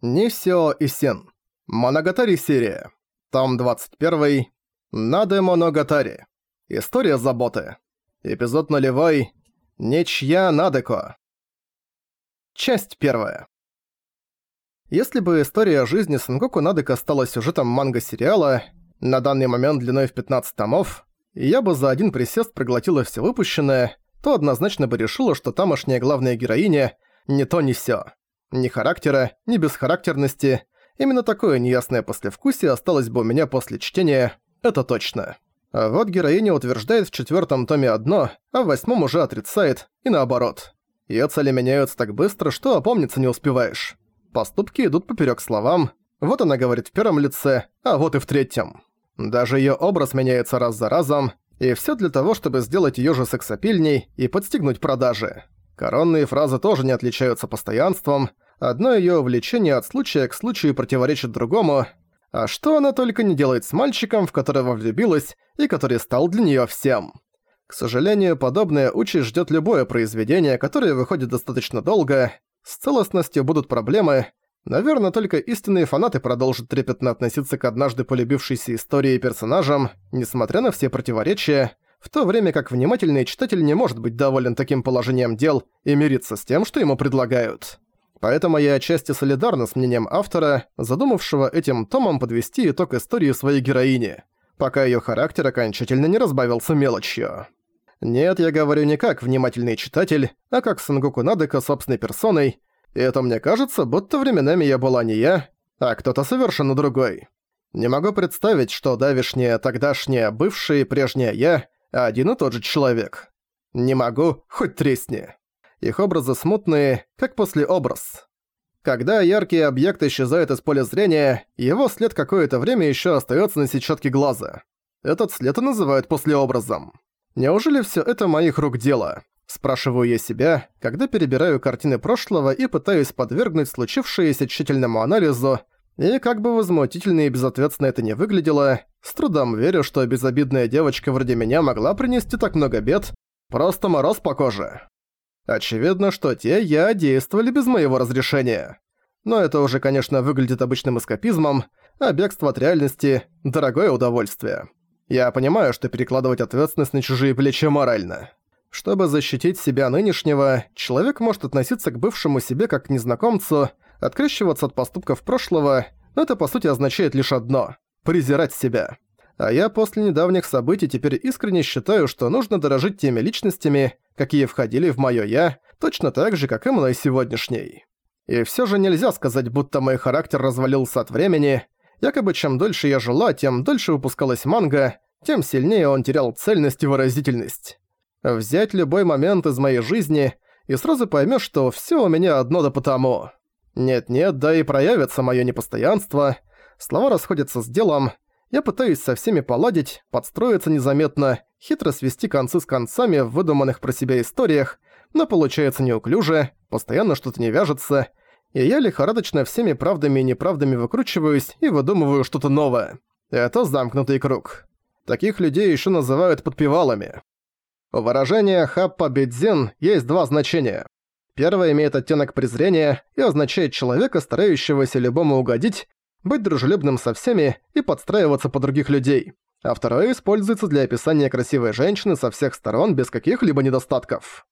Нисио Исин. Моногатари серия. Том 21. Наде Моногатари. История заботы. Эпизод нулевой. Ничья Надеко. Часть первая. Если бы история жизни Сангоку Надека стала сюжетом манго-сериала, на данный момент длиной в 15 томов, и я бы за один присест проглотила все выпущенное, то однозначно бы решила, что тамошняя главная героиня не то не сё. Ни характера, ни бесхарактерности. Именно такое неясное послевкусие осталось бы у меня после чтения, это точно. А вот героиня утверждает в четвертом томе одно, а в восьмом уже отрицает, и наоборот. Её цели меняются так быстро, что опомниться не успеваешь. Поступки идут поперёк словам, вот она говорит в первом лице, а вот и в третьем. Даже её образ меняется раз за разом, и всё для того, чтобы сделать её же сексапильней и подстегнуть продажи. Коронные фразы тоже не отличаются постоянством, одно её увлечение от случая к случаю противоречит другому, а что она только не делает с мальчиком, в которого влюбилась и который стал для неё всем. К сожалению, подобная участь ждёт любое произведение, которое выходит достаточно долго. С целостностью будут проблемы. Наверное, только истинные фанаты продолжат трепетно относиться к однажды полюбившейся истории и персонажам, несмотря на все противоречия, в то время как внимательный читатель не может быть доволен таким положением дел и мириться с тем, что ему предлагают. Поэтому я отчасти солидарна с мнением автора, задумавшего этим томом подвести итог истории своей героини, пока её характер окончательно не разбавился мелочью. Нет, я говорю не как внимательный читатель, а как Сангоку Надека собственной персоной, и это мне кажется, будто временами я была не я, а кто-то совершенно другой. Не могу представить, что давишняя, тогдашняя, бывшая и прежняя я один и тот же человек. Не могу, хоть тресни. Их образы смутные, как после образ. Когда яркий объект исчезает из поля зрения, его след какое-то время еще остается на сетчатке глаза. Этот след и называют послеобразом. Неужели все это моих рук дело? Спрашиваю я себя, когда перебираю картины прошлого и пытаюсь подвергнуть случившееся тщательному анализу, и как бы возмутительно и безответственно это не выглядело, с трудом верю, что безобидная девочка вроде меня могла принести так много бед, просто мороз по коже. Очевидно, что те я действовали без моего разрешения. Но это уже, конечно, выглядит обычным эскапизмом, а бегство от реальности – дорогое удовольствие. Я понимаю, что перекладывать ответственность на чужие плечи морально. Чтобы защитить себя нынешнего, человек может относиться к бывшему себе как к незнакомцу – Открещиваться от поступков прошлого – это по сути означает лишь одно – презирать себя. А я после недавних событий теперь искренне считаю, что нужно дорожить теми личностями, какие входили в моё «я», точно так же, как и мной сегодняшней. И всё же нельзя сказать, будто мой характер развалился от времени. Якобы чем дольше я жила, тем дольше выпускалась манга, тем сильнее он терял цельность и выразительность. Взять любой момент из моей жизни, и сразу поймёшь, что всё у меня одно да потому. Нет-нет, да и проявится моё непостоянство. Слова расходятся с делом. Я пытаюсь со всеми поладить, подстроиться незаметно, хитро свести концы с концами в выдуманных про себя историях, но получается неуклюже, постоянно что-то не вяжется, и я лихорадочно всеми правдами и неправдами выкручиваюсь и выдумываю что-то новое. Это замкнутый круг. Таких людей ещё называют подпевалами. У выражения «хаппа бедзин» есть два значения. Первое имеет оттенок презрения и означает человека, старающегося любому угодить, быть дружелюбным со всеми и подстраиваться под других людей. А второе используется для описания красивой женщины со всех сторон без каких-либо недостатков.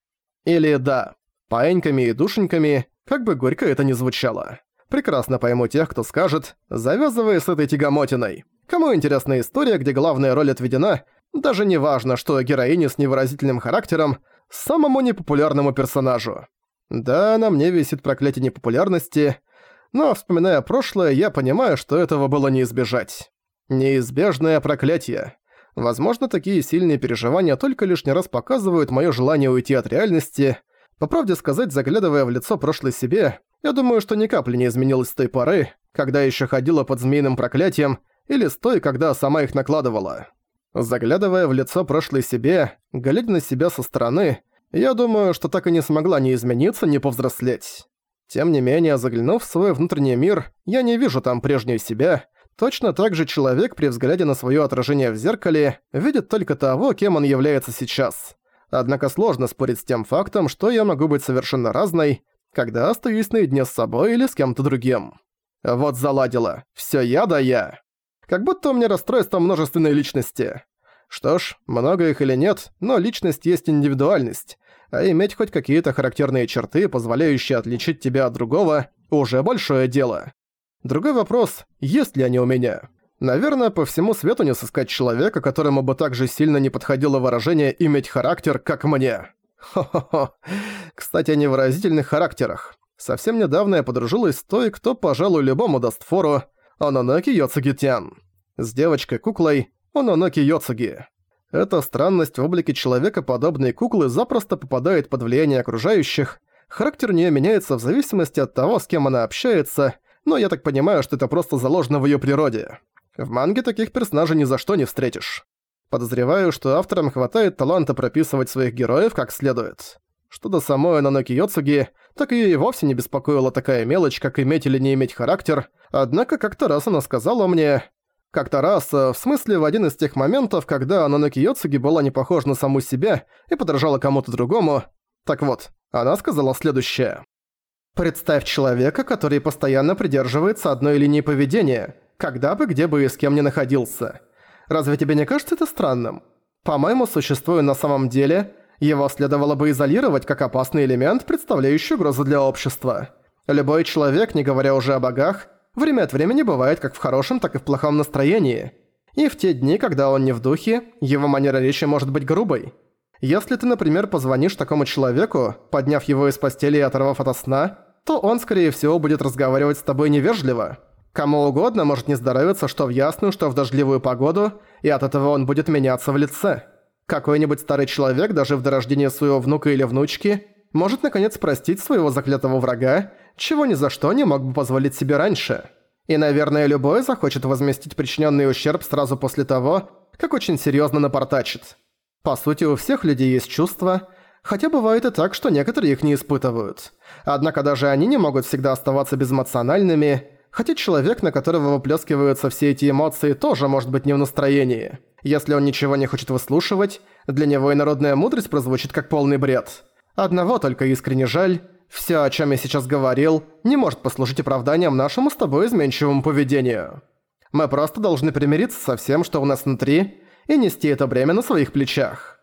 Или да, паиньками и душеньками, как бы горько это ни звучало. Прекрасно пойму тех, кто скажет, завязывая с этой тягомотиной. Кому интересна история, где главная роль отведена, даже не важно, что героиня с невыразительным характером, самому непопулярному персонажу. Да, на мне висит проклятие непопулярности, но, вспоминая прошлое, я понимаю, что этого было не избежать. Неизбежное проклятие. Возможно, такие сильные переживания только лишний раз показывают моё желание уйти от реальности. По правде сказать, заглядывая в лицо прошлой себе, я думаю, что ни капли не изменилось с той поры, когда ещё ходила под змеиным проклятием, или с той, когда сама их накладывала. Заглядывая в лицо прошлой себе, глядя на себя со стороны, я думаю, что так и не смогла ни измениться, ни повзрослеть. Тем не менее, заглянув в свой внутренний мир, я не вижу там прежнюю себя. Точно так же человек при взгляде на свое отражение в зеркале видит только того, кем он является сейчас. Однако сложно спорить с тем фактом, что я могу быть совершенно разной, когда остаюсь наедине с собой или с кем-то другим. Вот заладила. Всё я да я. Как будто у меня расстройство множественной личности. Что ж, много их или нет, но личность есть индивидуальность, а иметь хоть какие-то характерные черты, позволяющие отличить тебя от другого, уже большое дело. Другой вопрос, есть ли они у меня? Наверное, по всему свету не сыскать человека, которому бы так же сильно не подходило выражение «иметь характер», как мне. Хо-хо-хо. Кстати, о невыразительных характерах. Совсем недавно я подружилась с той, кто, пожалуй, любому даст фору, Ононоки Йоцугитян. С девочкой-куклой Ононоки Йоцуги. Эта странность в облике человека подобной куклы запросто попадает под влияние окружающих, характер у неё меняется в зависимости от того, с кем она общается, но я так понимаю, что это просто заложено в её природе. В манге таких персонажей ни за что не встретишь. Подозреваю, что авторам хватает таланта прописывать своих героев как следует. Что до самой Наноки Йоцуги, так её и вовсе не беспокоила такая мелочь, как иметь или не иметь характер, однако как-то раз она сказала мне... Как-то раз, э, в смысле в один из тех моментов, когда Наноки Йоцуги была не похожа на саму себя и подражала кому-то другому. Так вот, она сказала следующее. «Представь человека, который постоянно придерживается одной линии поведения, когда бы, где бы и с кем ни находился. Разве тебе не кажется это странным? По-моему, существуя на самом деле, его следовало бы изолировать как опасный элемент, представляющий угрозу для общества. Любой человек, не говоря уже о богах, время от времени бывает как в хорошем, так и в плохом настроении. И в те дни, когда он не в духе, его манера речи может быть грубой. Если ты, например, позвонишь такому человеку, подняв его из постели и оторвав от сна, то он, скорее всего, будет разговаривать с тобой невежливо. Кому угодно может не здоровиться что в ясную, что в дождливую погоду, и от этого он будет меняться в лице. Какой-нибудь старый человек, даже в дорождении своего внука или внучки, может наконец простить своего заклятого врага, чего ни за что не мог бы позволить себе раньше. И, наверное, любой захочет возместить причиненный ущерб сразу после того, как очень серьезно напортачит. По сути, у всех людей есть чувства, хотя бывает и так, что некоторые их не испытывают. Однако даже они не могут всегда оставаться безэмоциональными, хотя человек, на которого выплескиваются все эти эмоции, тоже может быть не в настроении. Если он ничего не хочет выслушивать, для него и народная мудрость прозвучит как полный бред. Одного только искренне жаль, всё, о чём я сейчас говорил, не может послужить оправданием нашему с тобой изменчивому поведению. Мы просто должны примириться со всем, что у нас внутри, и нести это бремя на своих плечах.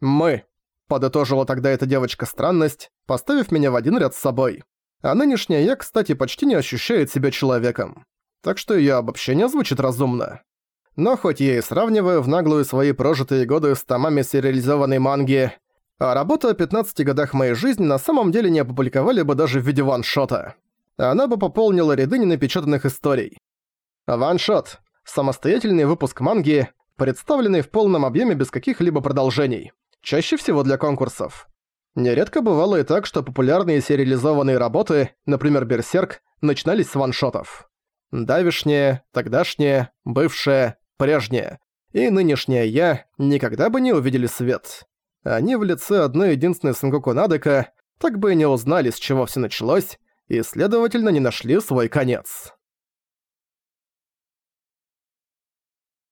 «Мы», — подытожила тогда эта девочка странность, поставив меня в один ряд с собой. А нынешняя я, кстати, почти не ощущает себя человеком. Так что её обобщение звучит разумно. Но хоть я и сравниваю в наглую свои прожитые годы с томами сериализованной манги, а работу о 15 годах моей жизни на самом деле не опубликовали бы даже в виде ваншота. Она бы пополнила ряды ненапечатанных историй. Ваншот – самостоятельный выпуск манги, представленный в полном объеме без каких-либо продолжений, чаще всего для конкурсов. Нередко бывало и так, что популярные сериализованные работы, например, «Берсерк», начинались с ваншотов. Давишнее, тогдашнее, бывшее, прежняя и нынешняя я никогда бы не увидели свет. Они в лице одной единственной Сангоку Надека так бы и не узнали, с чего все началось, и, следовательно, не нашли свой конец.